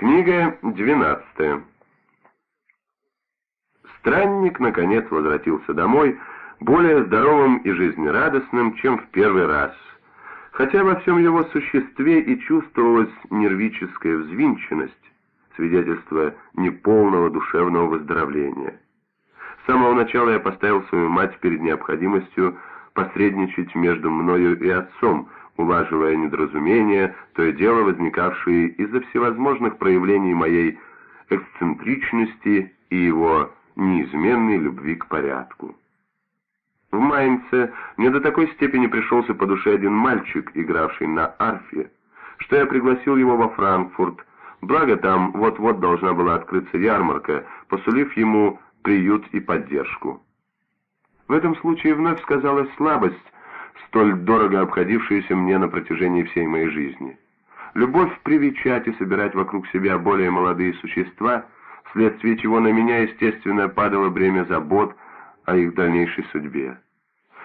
Книга 12. Странник, наконец, возвратился домой, более здоровым и жизнерадостным, чем в первый раз, хотя во всем его существе и чувствовалась нервическая взвинченность, свидетельство неполного душевного выздоровления. С самого начала я поставил свою мать перед необходимостью посредничать между мною и отцом, улаживая недоразумения, то и дело возникавшие из-за всевозможных проявлений моей эксцентричности и его неизменной любви к порядку. В Майнце мне до такой степени пришелся по душе один мальчик, игравший на арфе, что я пригласил его во Франкфурт, благо там вот-вот должна была открыться ярмарка, посулив ему приют и поддержку. В этом случае вновь сказалась слабость, столь дорого обходившаяся мне на протяжении всей моей жизни. Любовь привечать и собирать вокруг себя более молодые существа, вследствие чего на меня, естественно, падало бремя забот о их дальнейшей судьбе.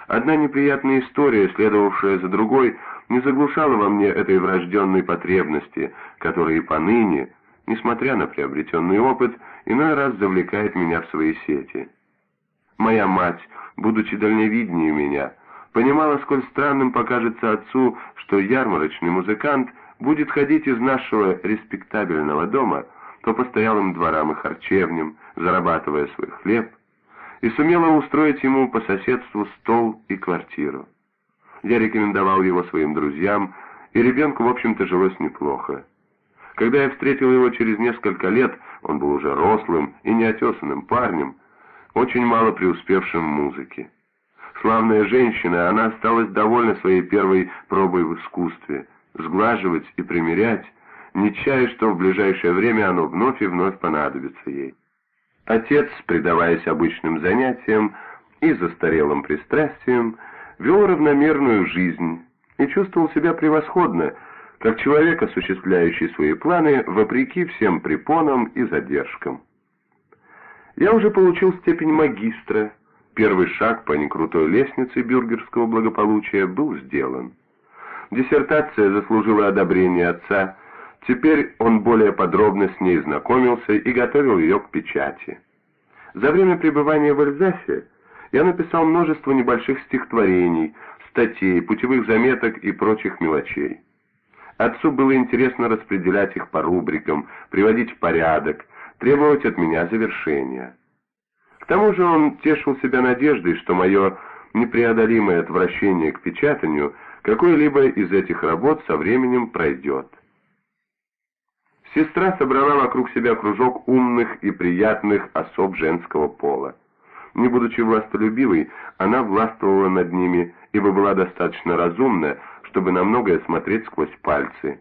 Одна неприятная история, следовавшая за другой, не заглушала во мне этой врожденной потребности, которая и поныне, несмотря на приобретенный опыт, иной раз завлекает меня в свои сети. Моя мать, будучи дальневиднее меня, понимала, сколь странным покажется отцу, что ярмарочный музыкант будет ходить из нашего респектабельного дома по постоялым дворам и харчевням, зарабатывая свой хлеб, и сумела устроить ему по соседству стол и квартиру. Я рекомендовал его своим друзьям, и ребенку, в общем-то, жилось неплохо. Когда я встретил его через несколько лет, он был уже рослым и неотесанным парнем, очень мало преуспевшим в музыке. Славная женщина, она осталась довольна своей первой пробой в искусстве, сглаживать и примерять, не чая, что в ближайшее время оно вновь и вновь понадобится ей. Отец, предаваясь обычным занятиям и застарелым пристрастиям, вел равномерную жизнь и чувствовал себя превосходно, как человек, осуществляющий свои планы вопреки всем препонам и задержкам. Я уже получил степень магистра. Первый шаг по некрутой лестнице бюргерского благополучия был сделан. Диссертация заслужила одобрение отца. Теперь он более подробно с ней знакомился и готовил ее к печати. За время пребывания в Эльзасе я написал множество небольших стихотворений, статей, путевых заметок и прочих мелочей. Отцу было интересно распределять их по рубрикам, приводить в порядок, требовать от меня завершения. К тому же он тешил себя надеждой, что мое непреодолимое отвращение к печатанию какой-либо из этих работ со временем пройдет. Сестра собрала вокруг себя кружок умных и приятных особ женского пола. Не будучи властолюбивой, она властвовала над ними, ибо была достаточно разумна, чтобы на многое смотреть сквозь пальцы,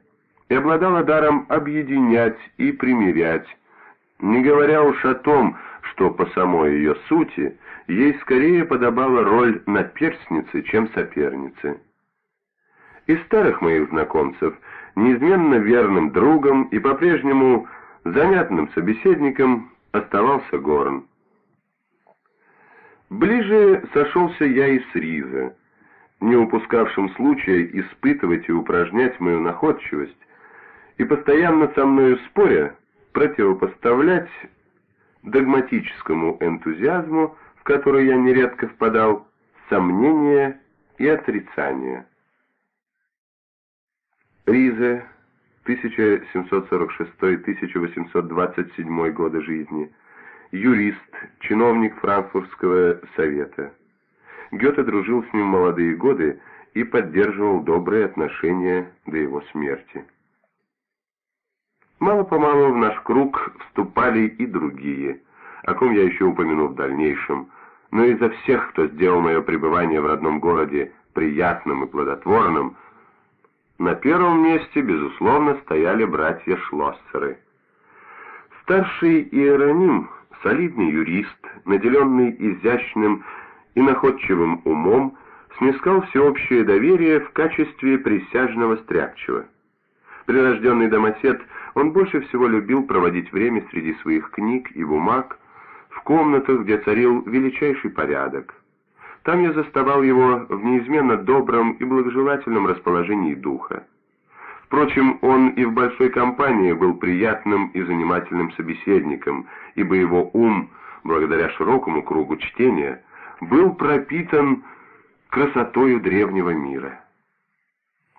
и обладала даром объединять и примирять, не говоря уж о том, что по самой ее сути ей скорее подобала роль наперстницы, чем соперницы. Из старых моих знакомцев, неизменно верным другом и по-прежнему занятным собеседником оставался Горн. Ближе сошелся я и с Риза, не упускавшим случая испытывать и упражнять мою находчивость, и постоянно со мною споря, противопоставлять догматическому энтузиазму, в который я нередко впадал, сомнения и отрицания. Ризе, 1746-1827 годы жизни, юрист, чиновник Франкфуртского совета. Гёте дружил с ним молодые годы и поддерживал добрые отношения до его смерти. Мало-помалу в наш круг вступали и другие, о ком я еще упомяну в дальнейшем, но изо всех, кто сделал мое пребывание в родном городе приятным и плодотворным, на первом месте, безусловно, стояли братья Шлоссеры. Старший Иероним, солидный юрист, наделенный изящным и находчивым умом, снискал всеобщее доверие в качестве присяжного стряпчего. Прирожденный домосед, он больше всего любил проводить время среди своих книг и бумаг, в комнатах, где царил величайший порядок. Там я заставал его в неизменно добром и благожелательном расположении духа. Впрочем, он и в большой компании был приятным и занимательным собеседником, ибо его ум, благодаря широкому кругу чтения, был пропитан красотою древнего мира.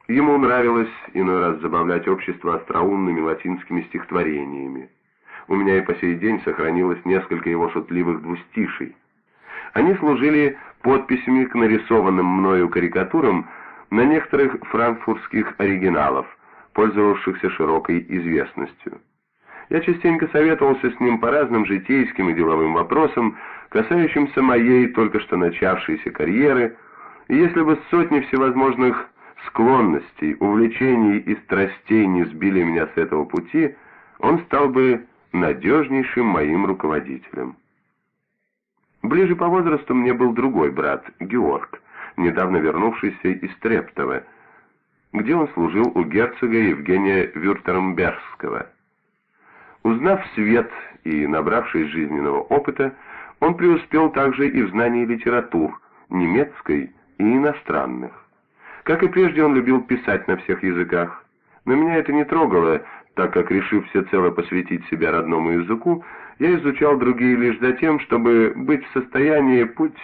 Ему нравилось иной раз забавлять общество остроумными латинскими стихотворениями. У меня и по сей день сохранилось несколько его шутливых двустишей. Они служили подписями к нарисованным мною карикатурам на некоторых франкфуртских оригиналов, пользовавшихся широкой известностью. Я частенько советовался с ним по разным житейским и деловым вопросам, касающимся моей только что начавшейся карьеры, и если бы сотни всевозможных склонностей, увлечений и страстей не сбили меня с этого пути, он стал бы надежнейшим моим руководителем. Ближе по возрасту мне был другой брат, Георг, недавно вернувшийся из Трептова, где он служил у герцога Евгения Вюртермбергского. Узнав свет и набравшись жизненного опыта, он преуспел также и в знании литератур, немецкой и иностранных. Как и прежде, он любил писать на всех языках. Но меня это не трогало, так как, решив всецело посвятить себя родному языку, я изучал другие лишь за тем, чтобы быть в состоянии путь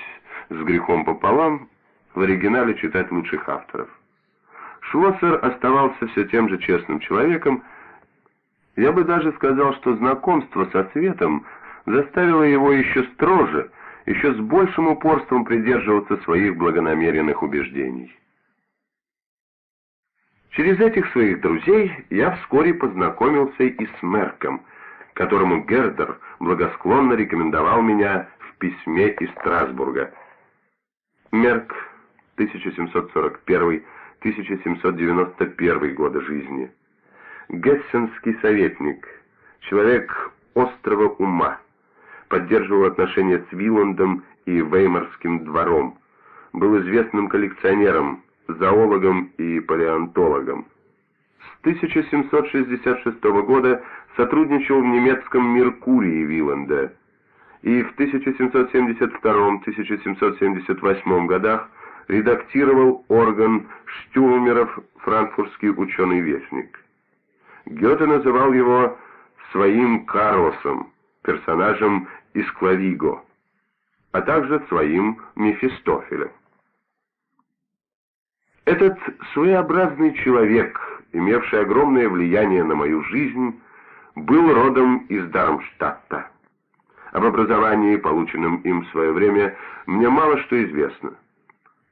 с грехом пополам в оригинале читать лучших авторов. Шлоссер оставался все тем же честным человеком. Я бы даже сказал, что знакомство со цветом заставило его еще строже, еще с большим упорством придерживаться своих благонамеренных убеждений. Через этих своих друзей я вскоре познакомился и с Мерком, которому Гердер благосклонно рекомендовал меня в письме из Страсбурга. Мерк, 1741-1791 годы жизни. Гессенский советник, человек острого ума, поддерживал отношения с Виландом и Веймарским двором, был известным коллекционером, зоологом и палеонтологом. С 1766 года сотрудничал в немецком «Меркурии» Виланда и в 1772-1778 годах редактировал орган Штюмеров «Франкфуртский ученый вестник». Гёте называл его своим Карлосом, персонажем из Клавиго, а также своим Мефистофелем. Этот своеобразный человек, имевший огромное влияние на мою жизнь, был родом из Дармштадта. Об образовании, полученном им в свое время, мне мало что известно.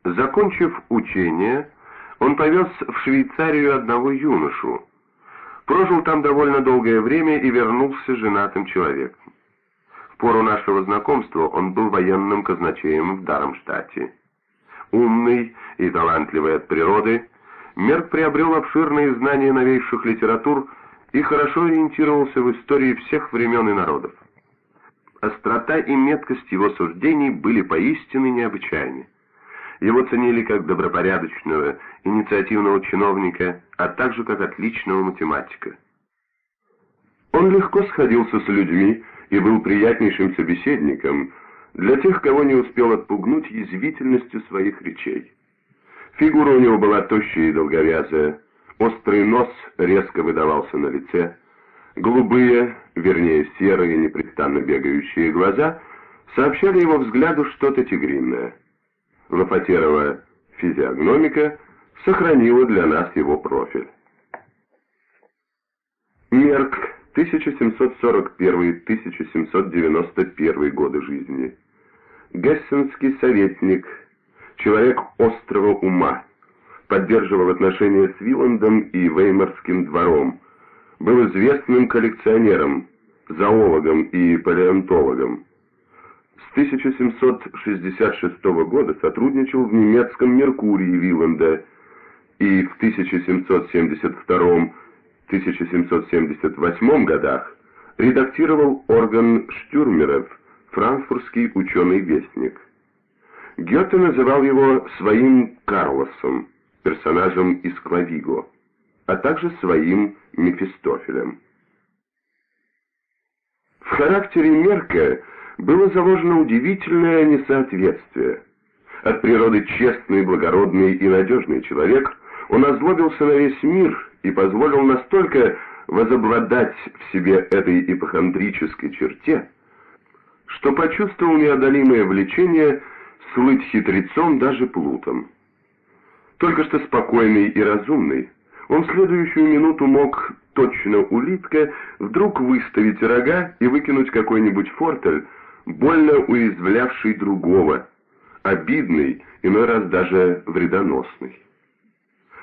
Закончив учение, он повез в Швейцарию одного юношу, прожил там довольно долгое время и вернулся женатым человеком. В пору нашего знакомства он был военным казначеем в Дармштадте. Умный и талантливый от природы, Мерк приобрел обширные знания новейших литератур и хорошо ориентировался в истории всех времен и народов. Острота и меткость его суждений были поистине необычайны. Его ценили как добропорядочного, инициативного чиновника, а также как отличного математика. Он легко сходился с людьми и был приятнейшим собеседником для тех, кого не успел отпугнуть язвительностью своих речей. Фигура у него была тощая и долговязая, острый нос резко выдавался на лице, голубые, вернее серые, непрестанно бегающие глаза сообщали его взгляду что-то тигриное. Лопатерова физиогномика сохранила для нас его профиль. Мерк, 1741-1791 годы жизни. Гессенский советник, человек острого ума, поддерживал отношения с Виландом и Веймарским двором, был известным коллекционером, зоологом и палеонтологом. С 1766 года сотрудничал в немецком «Меркурии» Виланда и в 1772-1778 годах редактировал орган Штюрмеров «Франкфуртский ученый вестник». Гёте называл его своим Карлосом, персонажем из Клавиго, а также своим Мефистофелем. В характере Мерка было заложено удивительное несоответствие. От природы честный, благородный и надежный человек, он озлобился на весь мир и позволил настолько возобладать в себе этой ипохондрической черте, что почувствовал неодолимое влечение слыть хитрецом даже плутом. Только что спокойный и разумный, он в следующую минуту мог, точно улитка, вдруг выставить рога и выкинуть какой-нибудь фортель, больно уязвлявший другого, обидный, иной раз даже вредоносный.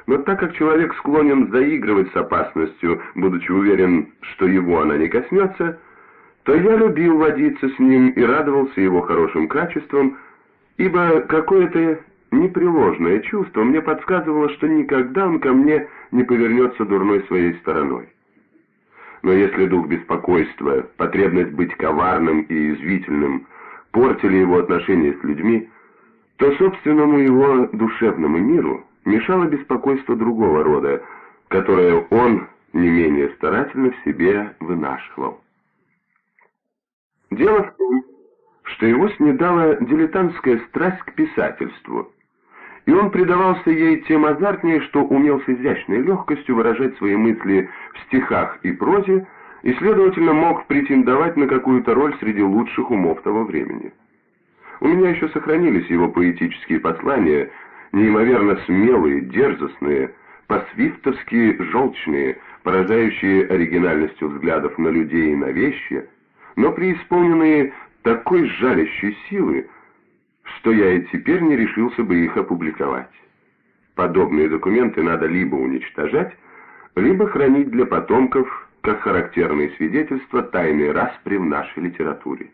Но так как человек склонен заигрывать с опасностью, будучи уверен, что его она не коснется, то я любил водиться с ним и радовался его хорошим качествам, ибо какое-то непреложное чувство мне подсказывало, что никогда он ко мне не повернется дурной своей стороной. Но если дух беспокойства, потребность быть коварным и извительным портили его отношения с людьми, то собственному его душевному миру мешало беспокойство другого рода, которое он не менее старательно в себе вынашивал. Дело в том, что его снедала дилетантская страсть к писательству, и он предавался ей тем азартнее, что умел с изящной легкостью выражать свои мысли в стихах и прозе, и, следовательно, мог претендовать на какую-то роль среди лучших умов того времени. У меня еще сохранились его поэтические послания, неимоверно смелые, дерзостные, по-свифтовски желчные, поражающие оригинальностью взглядов на людей и на вещи, но преисполненные такой жалящей силы, что я и теперь не решился бы их опубликовать. Подобные документы надо либо уничтожать, либо хранить для потомков как характерные свидетельства тайной распри в нашей литературе.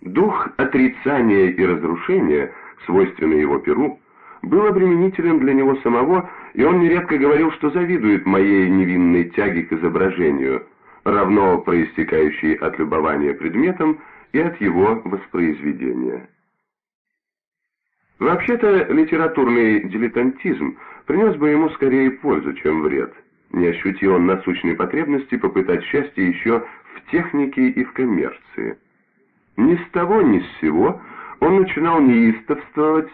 Дух отрицания и разрушения, свойственный его перу, был обременителен для него самого, и он нередко говорил, что завидует моей невинной тяге к изображению, равно проистекающей от любования предметом и от его воспроизведения. Вообще-то литературный дилетантизм принес бы ему скорее пользу, чем вред. Не ощутил он насущной потребности попытать счастье еще в технике и в коммерции. Ни с того, ни с сего он начинал неистовствовать,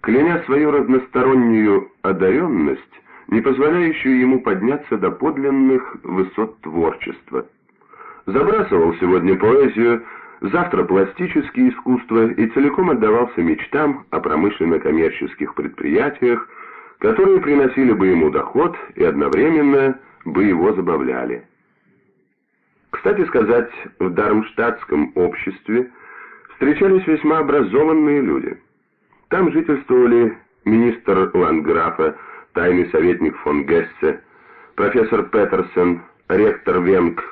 кляня свою разностороннюю одаренность, не позволяющую ему подняться до подлинных высот творчества. Забрасывал сегодня поэзию, завтра пластические искусства и целиком отдавался мечтам о промышленно-коммерческих предприятиях, которые приносили бы ему доход и одновременно бы его забавляли. Кстати сказать, в Дармштадтском обществе встречались весьма образованные люди. Там жительствовали министр Ландграфа, тайный советник фон Гессе, профессор Петерсон, ректор Венг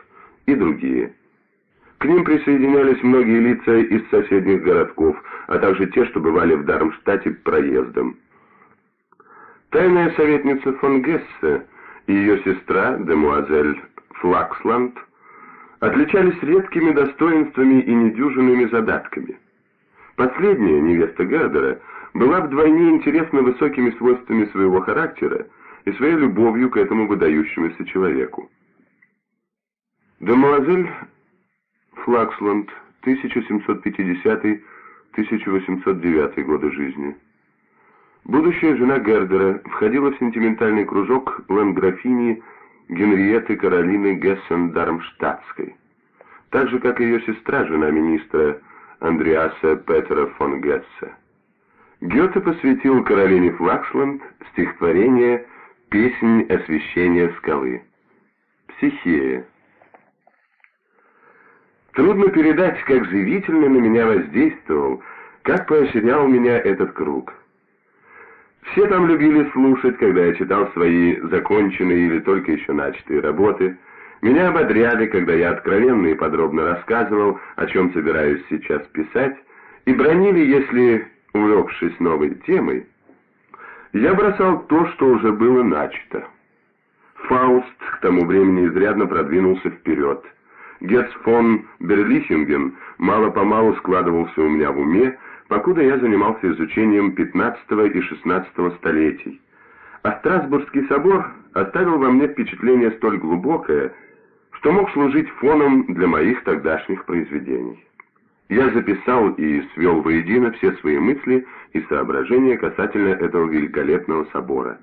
и другие. К ним присоединялись многие лица из соседних городков, а также те, что бывали в Дармштадте проездом. Тайная советница фон Гессе и ее сестра, демуазель Флаксланд, отличались редкими достоинствами и недюжинными задатками. Последняя, невеста Гердера, была вдвойне интересна высокими свойствами своего характера и своей любовью к этому выдающемуся человеку. Демуазель Флаксланд, 1750-1809 годы жизни. Будущая жена Гердера входила в сентиментальный кружок ландграфини Генриетты Каролины Гессен-Дармштадтской, так же, как и ее сестра, жена министра Андреаса Петера фон Гессе. Гёте посвятил Каролине Флаксланд стихотворение «Песнь освещения скалы». Психея. Трудно передать, как живительно на меня воздействовал, как поощрял меня этот круг. Все там любили слушать, когда я читал свои законченные или только еще начатые работы. Меня ободряли, когда я откровенно и подробно рассказывал, о чем собираюсь сейчас писать, и бронили, если, увлекшись новой темой, я бросал то, что уже было начато. Фауст к тому времени изрядно продвинулся вперед. Гетц фон Берлихинген мало-помалу складывался у меня в уме, покуда я занимался изучением 15 и 16 столетий. А Страсбургский собор оставил во мне впечатление столь глубокое, что мог служить фоном для моих тогдашних произведений. Я записал и свел воедино все свои мысли и соображения касательно этого великолепного собора.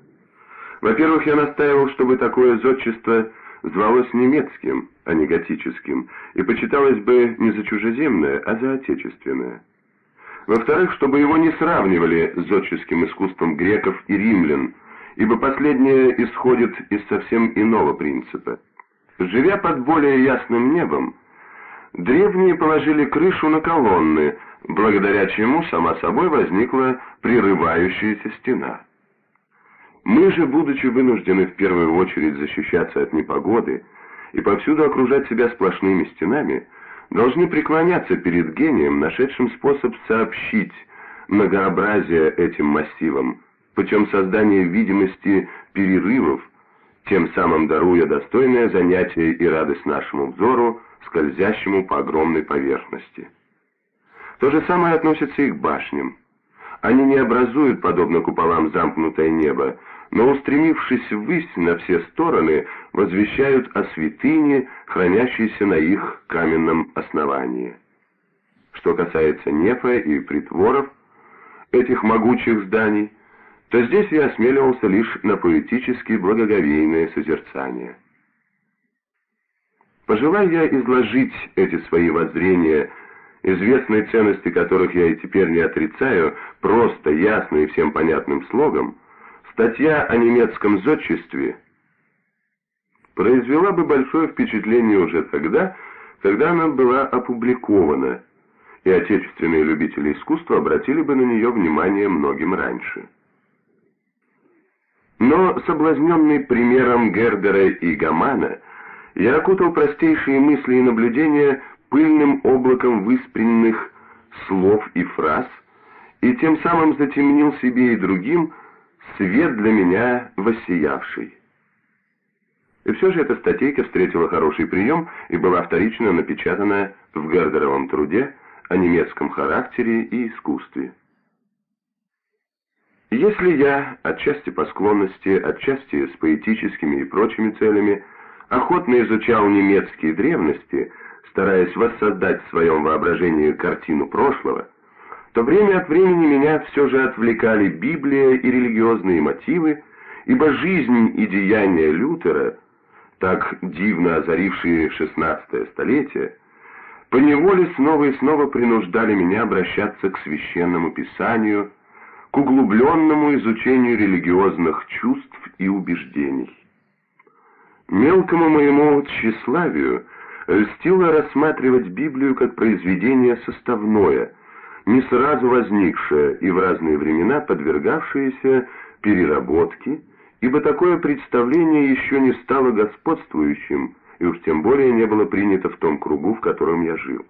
Во-первых, я настаивал, чтобы такое зодчество звалось немецким, а не готическим, и почиталось бы не за чужеземное, а за отечественное. Во-вторых, чтобы его не сравнивали с зодческим искусством греков и римлян, ибо последнее исходит из совсем иного принципа. Живя под более ясным небом, древние положили крышу на колонны, благодаря чему сама собой возникла прерывающаяся стена. Мы же, будучи вынуждены в первую очередь защищаться от непогоды и повсюду окружать себя сплошными стенами, должны преклоняться перед гением, нашедшим способ сообщить многообразие этим массивам, путем создания видимости перерывов, тем самым даруя достойное занятие и радость нашему взору, скользящему по огромной поверхности. То же самое относится и к башням. Они не образуют, подобно куполам, замкнутое небо, но, устремившись ввысь на все стороны, возвещают о святыне, хранящейся на их каменном основании. Что касается нефа и притворов этих могучих зданий, то здесь я осмеливался лишь на поэтически благоговейное созерцание. Пожелая я изложить эти свои воззрения, известной ценности которых я и теперь не отрицаю, просто, ясно и всем понятным слогом, Статья о немецком зодчестве произвела бы большое впечатление уже тогда, когда она была опубликована, и отечественные любители искусства обратили бы на нее внимание многим раньше. Но, соблазненный примером Гердера и Гамана, я окутал простейшие мысли и наблюдения пыльным облаком выспренных слов и фраз, и тем самым затемнил себе и другим свет для меня воссиявший. И все же эта статейка встретила хороший прием и была вторично напечатана в Гердеровом труде о немецком характере и искусстве. Если я, отчасти по склонности, отчасти с поэтическими и прочими целями, охотно изучал немецкие древности, стараясь воссоздать в своем воображении картину прошлого, то время от времени меня все же отвлекали Библия и религиозные мотивы, ибо жизнь и деяния Лютера, так дивно озарившие шестнадцатое столетие, поневоле снова и снова принуждали меня обращаться к священному писанию, к углубленному изучению религиозных чувств и убеждений. Мелкому моему тщеславию льстило рассматривать Библию как произведение составное – не сразу возникшее и в разные времена подвергавшееся переработке, ибо такое представление еще не стало господствующим и уж тем более не было принято в том кругу, в котором я жил.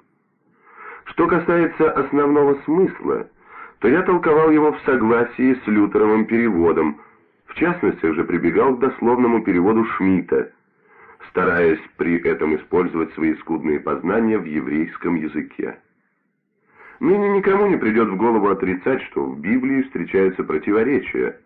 Что касается основного смысла, то я толковал его в согласии с Лютеровым переводом, в частности же прибегал к дословному переводу Шмидта, стараясь при этом использовать свои скудные познания в еврейском языке. Ныне никому не придет в голову отрицать, что в Библии встречаются противоречия,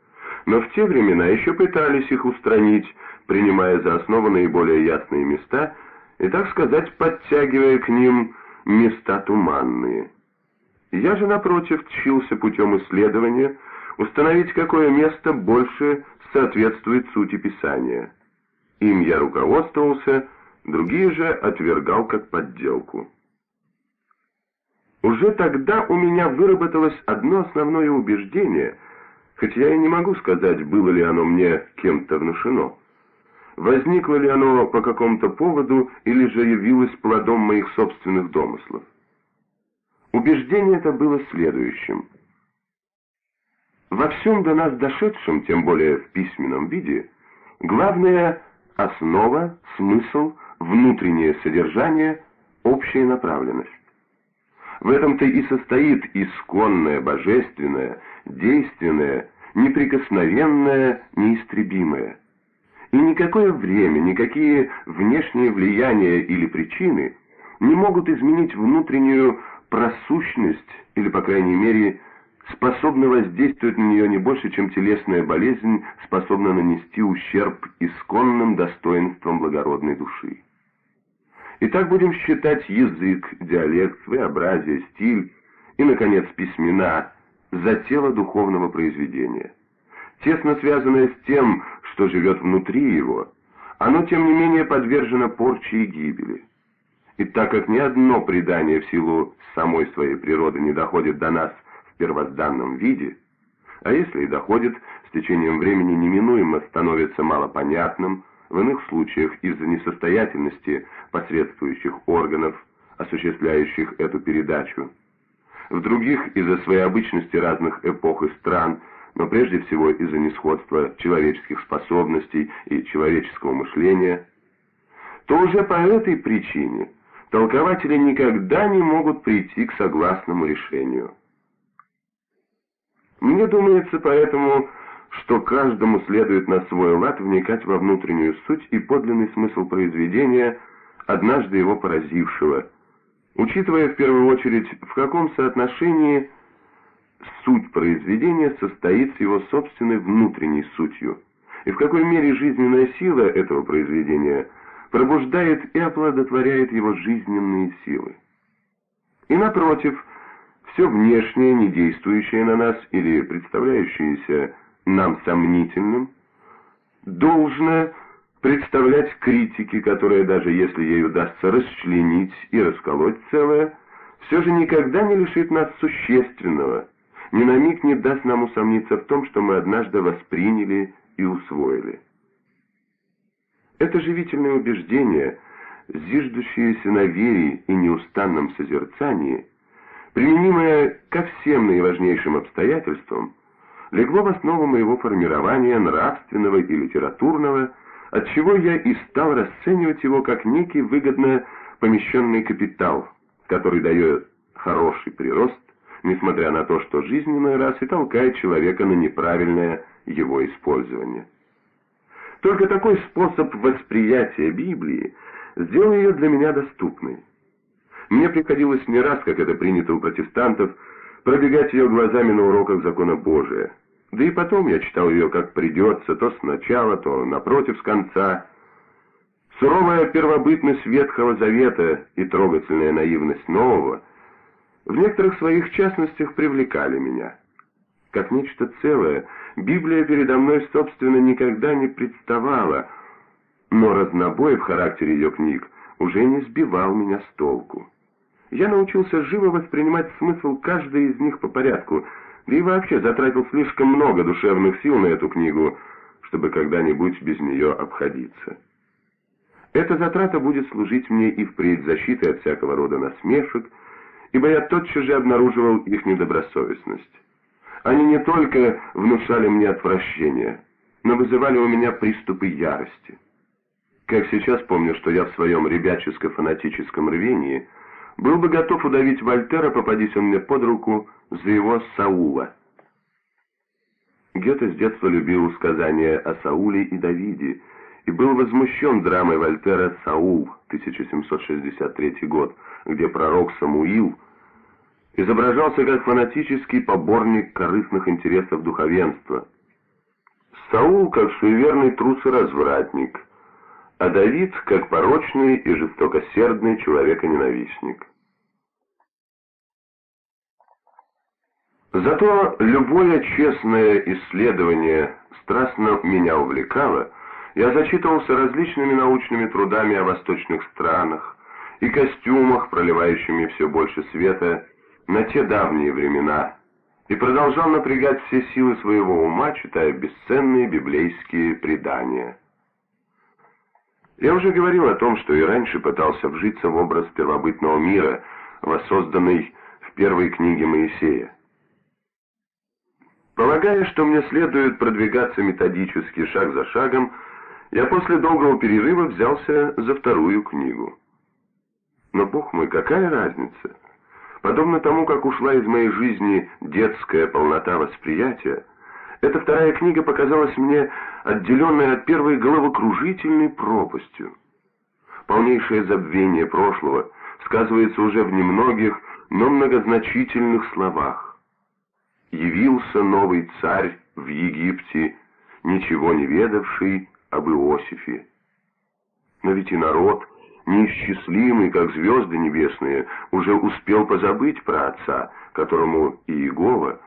но в те времена еще пытались их устранить, принимая за основу наиболее ясные места и, так сказать, подтягивая к ним места туманные. Я же, напротив, тщился путем исследования установить, какое место больше соответствует сути Писания. Им я руководствовался, другие же отвергал как подделку. Уже тогда у меня выработалось одно основное убеждение, хоть я и не могу сказать, было ли оно мне кем-то внушено. Возникло ли оно по какому-то поводу или же явилось плодом моих собственных домыслов. Убеждение это было следующим. Во всем до нас дошедшем, тем более в письменном виде, главная основа, смысл, внутреннее содержание, общая направленность. В этом-то и состоит исконное, божественное, действенное, неприкосновенное, неистребимое. И никакое время, никакие внешние влияния или причины не могут изменить внутреннюю просущность или, по крайней мере, способны воздействовать на нее не больше, чем телесная болезнь способна нанести ущерб исконным достоинствам благородной души. Итак, будем считать язык, диалект, своеобразие, стиль и, наконец, письмена за тело духовного произведения. Тесно связанное с тем, что живет внутри его, оно тем не менее подвержено порче и гибели. И так как ни одно предание в силу самой своей природы не доходит до нас первозданном виде, а если и доходит, с течением времени неминуемо становится малопонятным, в иных случаях из-за несостоятельности посредствующих органов, осуществляющих эту передачу, в других из-за своей обычности разных эпох и стран, но прежде всего из-за несходства человеческих способностей и человеческого мышления, то уже по этой причине толкователи никогда не могут прийти к согласному решению. Мне думается поэтому, что каждому следует на свой лад вникать во внутреннюю суть и подлинный смысл произведения, однажды его поразившего, учитывая в первую очередь, в каком соотношении суть произведения состоит с его собственной внутренней сутью, и в какой мере жизненная сила этого произведения пробуждает и оплодотворяет его жизненные силы. И напротив, все внешнее, не действующее на нас или представляющееся нам сомнительным, должно представлять критике, которая даже если ей удастся расчленить и расколоть целое, все же никогда не лишит нас существенного, ни на миг не даст нам усомниться в том, что мы однажды восприняли и усвоили. Это живительное убеждение, зиждущееся на вере и неустанном созерцании, применимое ко всем наиважнейшим обстоятельствам, легло в основу моего формирования нравственного и литературного, отчего я и стал расценивать его как некий выгодно помещенный капитал, который дает хороший прирост, несмотря на то, что жизненный раз и толкает человека на неправильное его использование. Только такой способ восприятия Библии сделал ее для меня доступной. Мне приходилось не раз, как это принято у протестантов, пробегать ее глазами на уроках закона Божия. Да и потом я читал ее как придется, то сначала, то напротив с конца. Суровая первобытность Ветхого Завета и трогательная наивность Нового в некоторых своих частностях привлекали меня. Как нечто целое, Библия передо мной, собственно, никогда не представала, но разнобой в характере ее книг уже не сбивал меня с толку я научился живо воспринимать смысл каждой из них по порядку, да и вообще затратил слишком много душевных сил на эту книгу, чтобы когда-нибудь без нее обходиться. Эта затрата будет служить мне и впредь защитой от всякого рода насмешек, ибо я тотчас же обнаруживал их недобросовестность. Они не только внушали мне отвращение, но вызывали у меня приступы ярости. Как сейчас помню, что я в своем ребяческо-фанатическом рвении – был бы готов удавить Вольтера, попадись он мне под руку, за его Саула. Гёте с детства любил сказания о Сауле и Давиде и был возмущен драмой Вольтера «Саул» 1763 год, где пророк Самуил изображался как фанатический поборник корыстных интересов духовенства. Саул как суеверный трус и развратник – а Давид как порочный и жестокосердный человеконенавистник. Зато любое честное исследование страстно меня увлекало, я зачитывался различными научными трудами о восточных странах и костюмах, проливающими все больше света на те давние времена, и продолжал напрягать все силы своего ума, читая бесценные библейские предания. Я уже говорил о том, что и раньше пытался вжиться в образ первобытного мира, воссозданный в первой книге Моисея. Полагая, что мне следует продвигаться методически шаг за шагом, я после долгого перерыва взялся за вторую книгу. Но, бог мой, какая разница? Подобно тому, как ушла из моей жизни детская полнота восприятия, эта вторая книга показалась мне отделенной от первой головокружительной пропастью. Полнейшее забвение прошлого сказывается уже в немногих, но многозначительных словах. Явился новый царь в Египте, ничего не ведавший об Иосифе. Но ведь и народ, неисчислимый, как звезды небесные, уже успел позабыть про отца, которому Иегова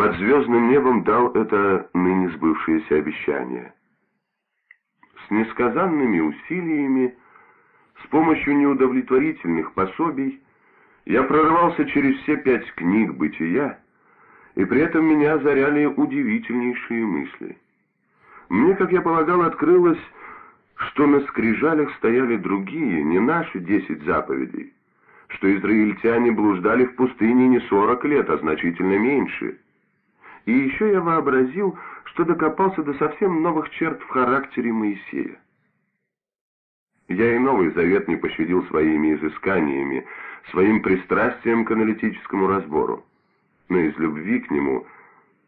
под звездным небом дал это ныне сбывшееся обещание. с несказанными усилиями, с помощью неудовлетворительных пособий, я прорывался через все пять книг бытия, и при этом меня озаряли удивительнейшие мысли. Мне, как я полагал, открылось, что на скрижалях стояли другие, не наши десять заповедей, что израильтяне блуждали в пустыне не сорок лет, а значительно меньше. И еще я вообразил, что докопался до совсем новых черт в характере Моисея. Я и Новый Завет не пощадил своими изысканиями, своим пристрастием к аналитическому разбору, но из любви к нему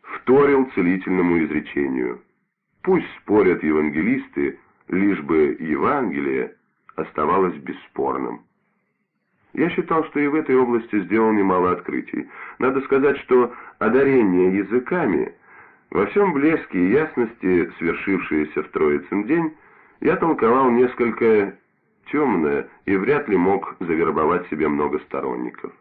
вторил целительному изречению. Пусть спорят евангелисты, лишь бы Евангелие оставалось бесспорным. Я считал, что и в этой области сделал немало открытий. Надо сказать, что одарение языками, во всем блеске и ясности, свершившееся в Троицын день, я толковал несколько темное и вряд ли мог завербовать себе много сторонников.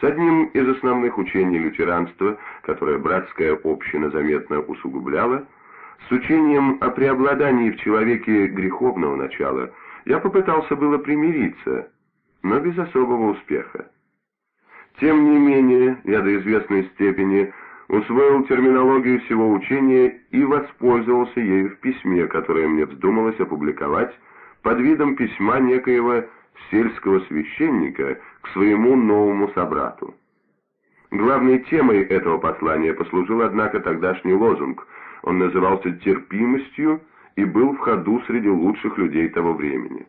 С одним из основных учений лютеранства, которое братская община заметно усугубляла, с учением о преобладании в человеке греховного начала, я попытался было примириться, но без особого успеха. Тем не менее, я до известной степени усвоил терминологию всего учения и воспользовался ею в письме, которое мне вздумалось опубликовать под видом письма некоего сельского священника к своему новому собрату. Главной темой этого послания послужил, однако, тогдашний лозунг. Он назывался «терпимостью» и был в ходу среди лучших людей того времени.